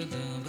da da